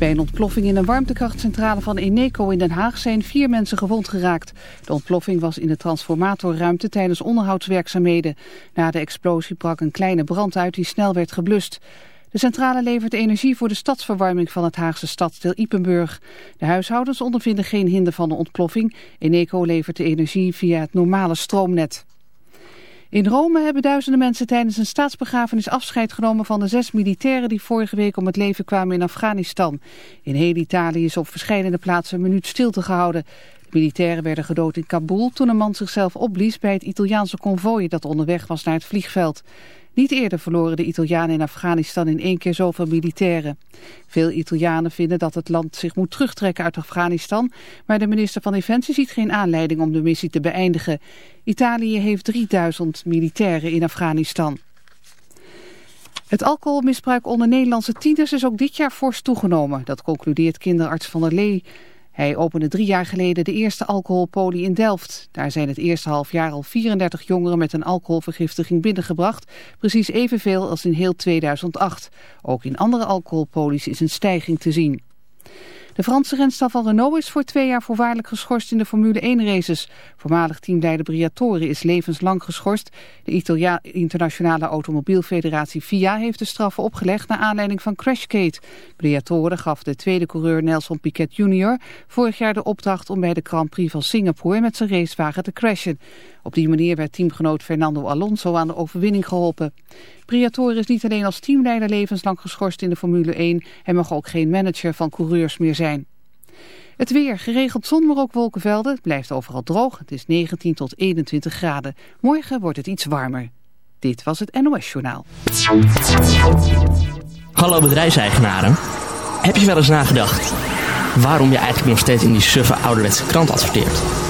Bij een ontploffing in een warmtekrachtcentrale van Eneco in Den Haag zijn vier mensen gewond geraakt. De ontploffing was in de transformatorruimte tijdens onderhoudswerkzaamheden. Na de explosie brak een kleine brand uit die snel werd geblust. De centrale levert energie voor de stadsverwarming van het Haagse stadsdeel Ipenburg. De huishoudens ondervinden geen hinder van de ontploffing. Eneco levert de energie via het normale stroomnet. In Rome hebben duizenden mensen tijdens een staatsbegrafenis afscheid genomen van de zes militairen die vorige week om het leven kwamen in Afghanistan. In heel Italië is op verschillende plaatsen een minuut stilte gehouden. De militairen werden gedood in Kabul toen een man zichzelf opblies bij het Italiaanse konvooi dat onderweg was naar het vliegveld. Niet eerder verloren de Italianen in Afghanistan in één keer zoveel militairen. Veel Italianen vinden dat het land zich moet terugtrekken uit Afghanistan, maar de minister van Defensie ziet geen aanleiding om de missie te beëindigen. Italië heeft 3000 militairen in Afghanistan. Het alcoholmisbruik onder Nederlandse tieners is ook dit jaar fors toegenomen. Dat concludeert kinderarts Van der Lee. Hij opende drie jaar geleden de eerste alcoholpolie in Delft. Daar zijn het eerste half jaar al 34 jongeren met een alcoholvergiftiging binnengebracht. Precies evenveel als in heel 2008. Ook in andere alcoholpolies is een stijging te zien. De Franse renstal van Renault is voor twee jaar voorwaardelijk geschorst in de Formule 1 races. Voormalig teamleider Briatore is levenslang geschorst. De Italia internationale automobielfederatie FIA heeft de straffen opgelegd naar aanleiding van Crashgate. Briatore gaf de tweede coureur Nelson Piquet Jr. vorig jaar de opdracht om bij de Grand Prix van Singapore met zijn racewagen te crashen. Op die manier werd teamgenoot Fernando Alonso aan de overwinning geholpen. Briatore is niet alleen als teamleider levenslang geschorst in de Formule 1. Hij mag ook geen manager van coureurs meer zijn. Het weer, geregeld zon, maar ook wolkenvelden. Het blijft overal droog. Het is 19 tot 21 graden. Morgen wordt het iets warmer. Dit was het NOS Journaal. Hallo bedrijfseigenaren. Heb je wel eens nagedacht waarom je eigenlijk nog steeds in die suffe ouderwetse krant adverteert?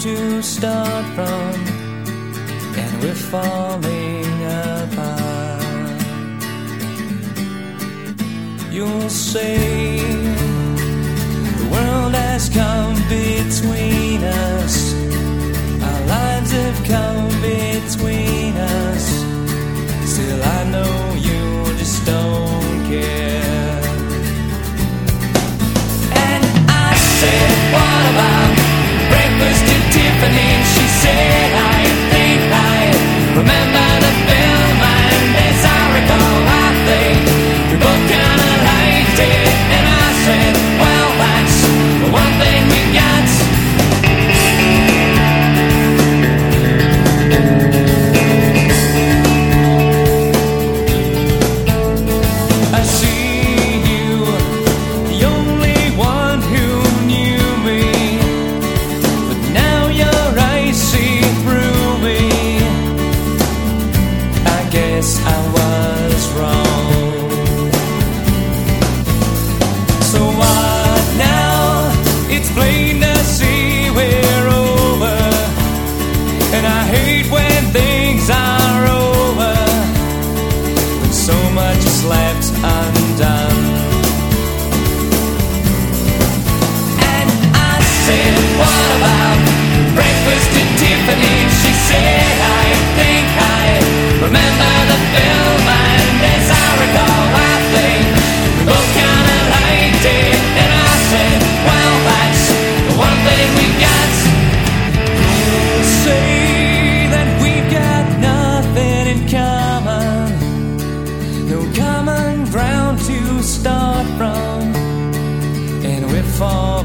to start from, and we're falling apart. You'll say the world has come between us, our lives have come between us. Still, I know you just don't care. And I said, What about? happening, she said.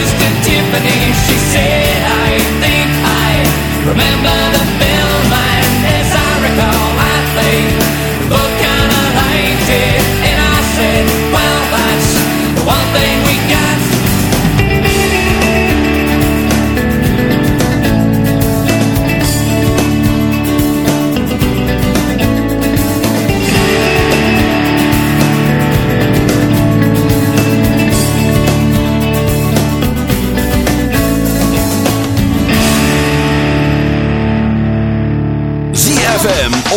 was to Tiffany, she said.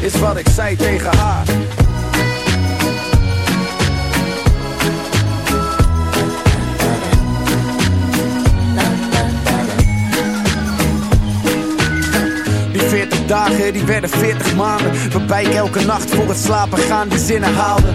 is wat ik zei tegen haar. Die 40 dagen, die werden 40 maanden Waarbij ik elke nacht voor het slapen gaan die zinnen haalde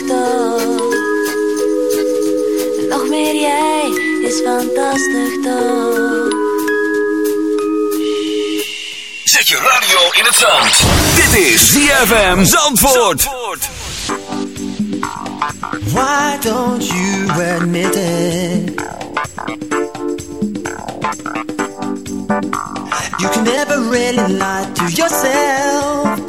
is fantastisch toch? Zet je radio in het zand. Dit is ZFM Zandvoort. Why don't you admit it? You can never really lie to yourself.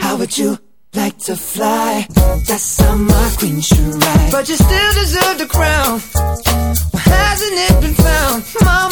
How would you like to fly? That's not my queen should ride. But you still deserve the crown. Well, hasn't it been found, Mama?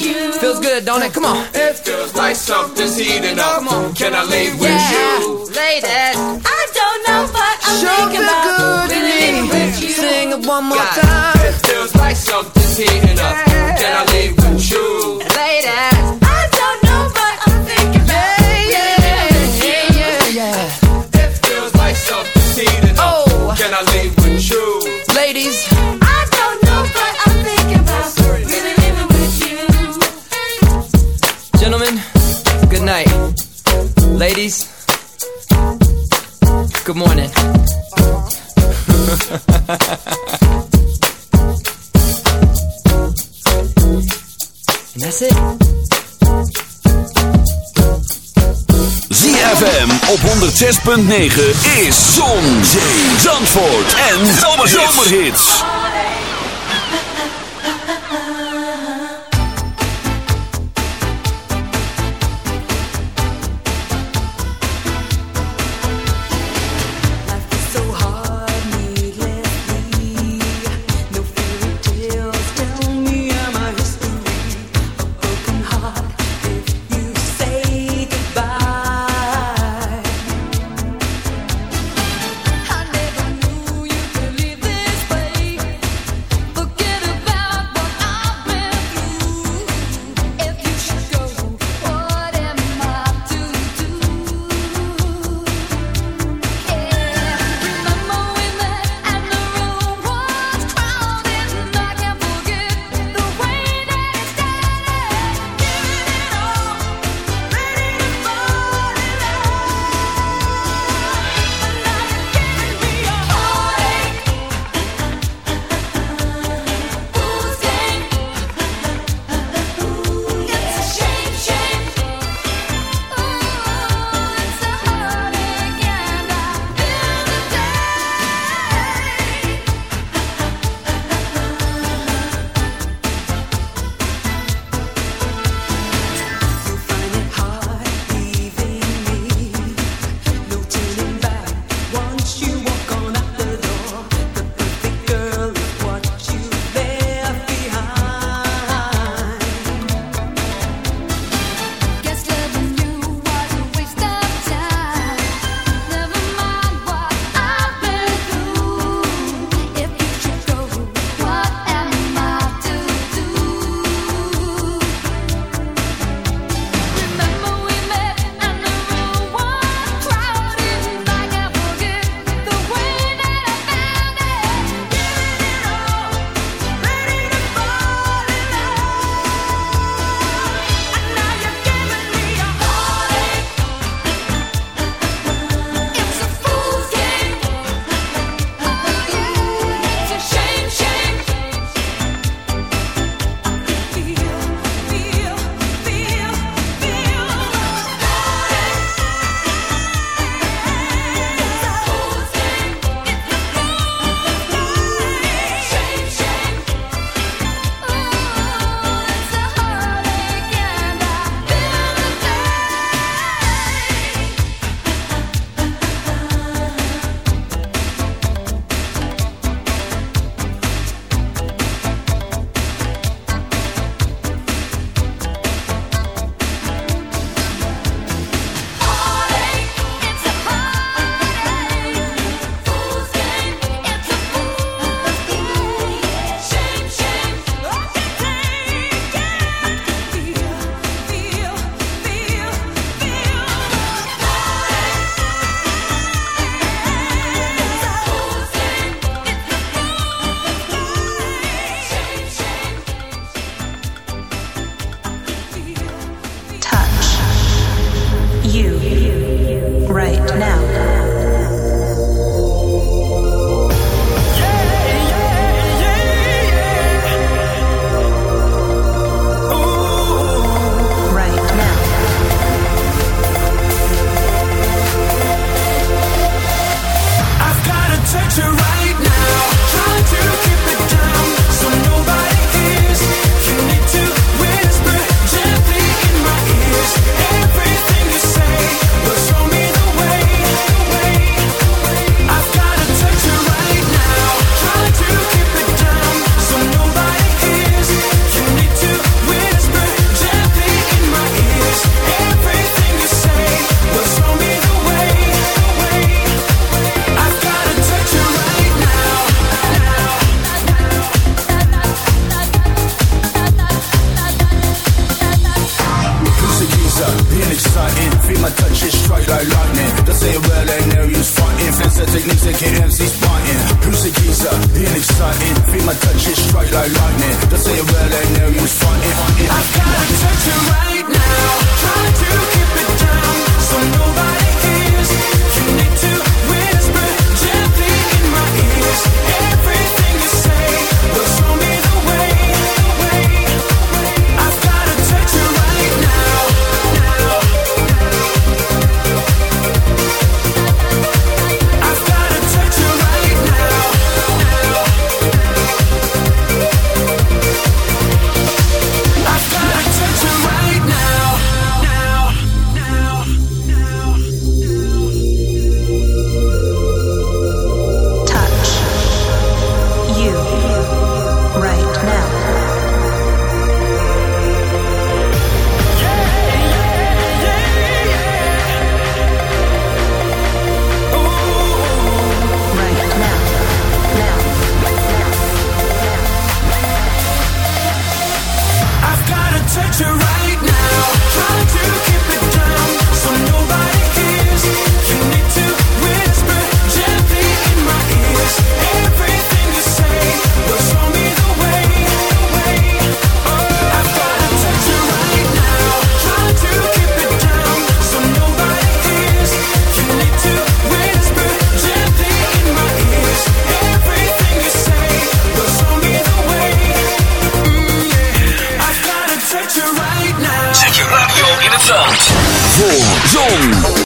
you. Feels good, don't it? Come on. It feels like something's heating up. Come on. Can I leave with Yeah, you? ladies. I don't know, but I'm Sure thinking feel about good to really me. with you. Sing it one more God. time. It feels like something's heating up. Can I leave with you? Ladies. Ladies, good morning. and that's it. ZFM op 106.9 is Zon, Zee, Zandvoort en Zomerhits. So